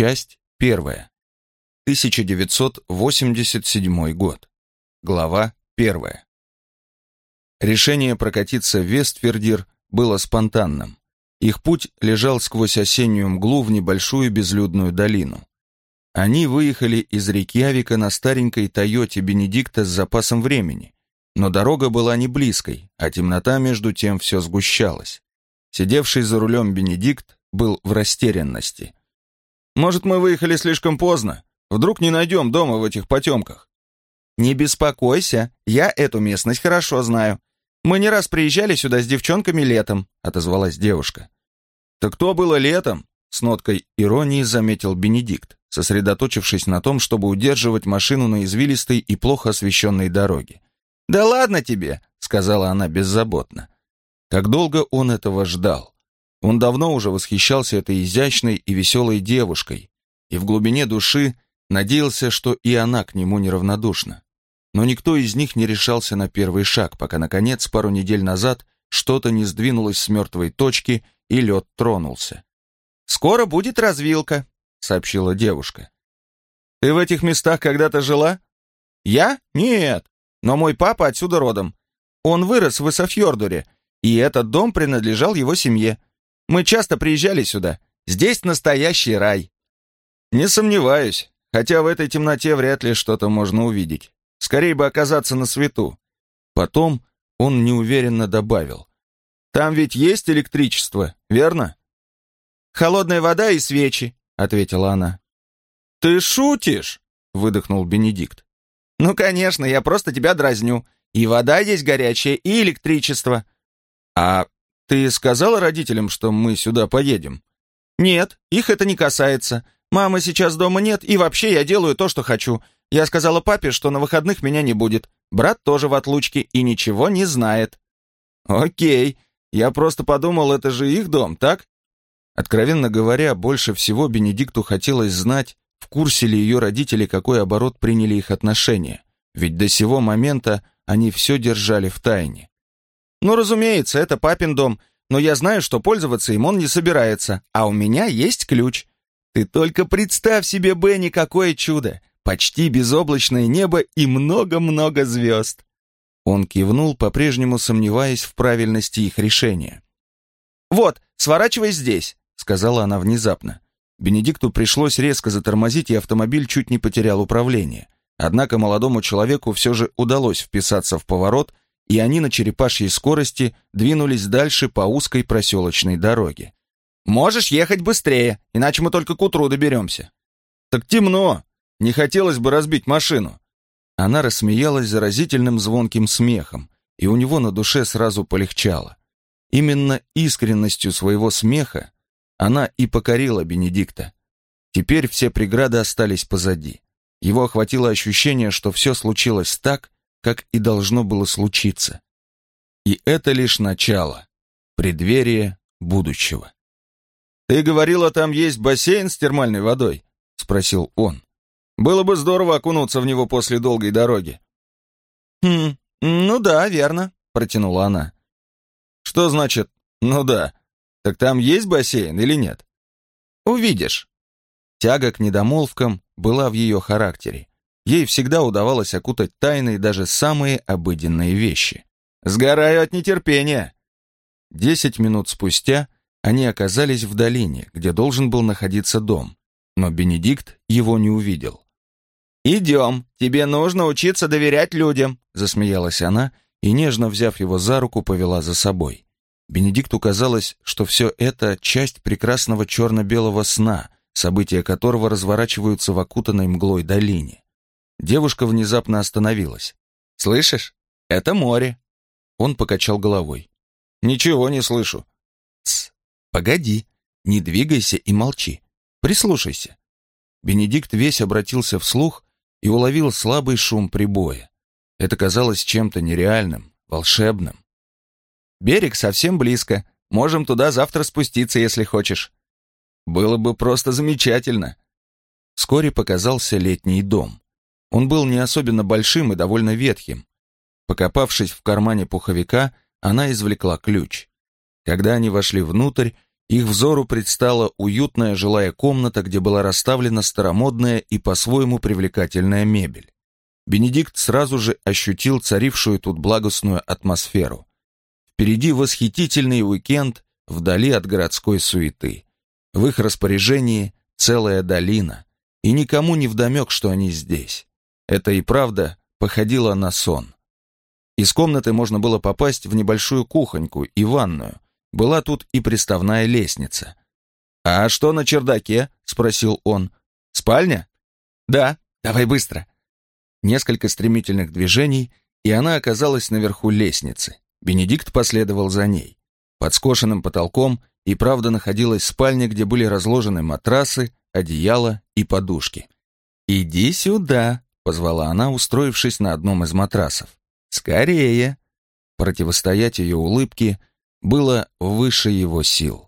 Часть первая. 1987 год. Глава первая. Решение прокатиться в Вестфердир было спонтанным. Их путь лежал сквозь осеннюю мглу в небольшую безлюдную долину. Они выехали из Рейкьявика на старенькой Тойоте Бенедикта с запасом времени, но дорога была не близкой, а темнота между тем все сгущалась. Сидевший за рулем Бенедикт был в растерянности. «Может, мы выехали слишком поздно? Вдруг не найдем дома в этих потемках?» «Не беспокойся, я эту местность хорошо знаю. Мы не раз приезжали сюда с девчонками летом», — отозвалась девушка. «Так кто было летом?» — с ноткой иронии заметил Бенедикт, сосредоточившись на том, чтобы удерживать машину на извилистой и плохо освещенной дороге. «Да ладно тебе», — сказала она беззаботно. Как долго он этого ждал? Он давно уже восхищался этой изящной и веселой девушкой, и в глубине души надеялся, что и она к нему неравнодушна. Но никто из них не решался на первый шаг, пока, наконец, пару недель назад что-то не сдвинулось с мертвой точки, и лед тронулся. «Скоро будет развилка», — сообщила девушка. «Ты в этих местах когда-то жила?» «Я? Нет. Но мой папа отсюда родом. Он вырос в Исафьордуре, и этот дом принадлежал его семье. Мы часто приезжали сюда. Здесь настоящий рай». «Не сомневаюсь, хотя в этой темноте вряд ли что-то можно увидеть. Скорее бы оказаться на свету». Потом он неуверенно добавил. «Там ведь есть электричество, верно?» «Холодная вода и свечи», — ответила она. «Ты шутишь?» — выдохнул Бенедикт. «Ну, конечно, я просто тебя дразню. И вода есть горячая, и электричество». «А ты сказала родителям, что мы сюда поедем?» «Нет, их это не касается. Мамы сейчас дома нет, и вообще я делаю то, что хочу. Я сказала папе, что на выходных меня не будет. Брат тоже в отлучке и ничего не знает». «Окей. Я просто подумал, это же их дом, так?» Откровенно говоря, больше всего Бенедикту хотелось знать, в курсе ли ее родители, какой оборот приняли их отношения. Ведь до сего момента они все держали в тайне. «Ну, разумеется, это папин дом, но я знаю, что пользоваться им он не собирается, а у меня есть ключ. Ты только представь себе, Бенни, какое чудо! Почти безоблачное небо и много-много звезд!» Он кивнул, по-прежнему сомневаясь в правильности их решения. «Вот, сворачивай здесь», — сказала она внезапно. Бенедикту пришлось резко затормозить, и автомобиль чуть не потерял управление. Однако молодому человеку все же удалось вписаться в поворот, и они на черепашьей скорости двинулись дальше по узкой проселочной дороге. «Можешь ехать быстрее, иначе мы только к утру доберемся». «Так темно. Не хотелось бы разбить машину». Она рассмеялась заразительным звонким смехом, и у него на душе сразу полегчало. Именно искренностью своего смеха она и покорила Бенедикта. Теперь все преграды остались позади. Его охватило ощущение, что все случилось так, как и должно было случиться. И это лишь начало, преддверие будущего. «Ты говорила, там есть бассейн с термальной водой?» — спросил он. «Было бы здорово окунуться в него после долгой дороги». «Хм, ну да, верно», — протянула она. «Что значит «ну да»? Так там есть бассейн или нет?» «Увидишь». Тяга к недомолвкам была в ее характере. Ей всегда удавалось окутать тайной даже самые обыденные вещи. «Сгораю от нетерпения!» Десять минут спустя они оказались в долине, где должен был находиться дом, но Бенедикт его не увидел. «Идем, тебе нужно учиться доверять людям», засмеялась она и, нежно взяв его за руку, повела за собой. Бенедикту казалось, что все это часть прекрасного черно-белого сна, события которого разворачиваются в окутанной мглой долине. Девушка внезапно остановилась. «Слышишь? Это море». Он покачал головой. «Ничего не слышу». «Тсс, погоди, не двигайся и молчи. Прислушайся». Бенедикт весь обратился вслух и уловил слабый шум прибоя. Это казалось чем-то нереальным, волшебным. «Берег совсем близко. Можем туда завтра спуститься, если хочешь». «Было бы просто замечательно». Вскоре показался летний дом. Он был не особенно большим и довольно ветхим. Покопавшись в кармане пуховика, она извлекла ключ. Когда они вошли внутрь, Их взору предстала уютная жилая комната, где была расставлена старомодная и по-своему привлекательная мебель. Бенедикт сразу же ощутил царившую тут благостную атмосферу. Впереди восхитительный уикенд вдали от городской суеты. В их распоряжении целая долина, и никому не вдомек, что они здесь. Это и правда походило на сон. Из комнаты можно было попасть в небольшую кухоньку и ванную. Была тут и приставная лестница. «А что на чердаке?» — спросил он. «Спальня?» «Да, давай быстро». Несколько стремительных движений, и она оказалась наверху лестницы. Бенедикт последовал за ней. Под скошенным потолком и правда находилась спальня, где были разложены матрасы, одеяло и подушки. «Иди сюда», — позвала она, устроившись на одном из матрасов. «Скорее!» Противостоять ее улыбке было выше его сил.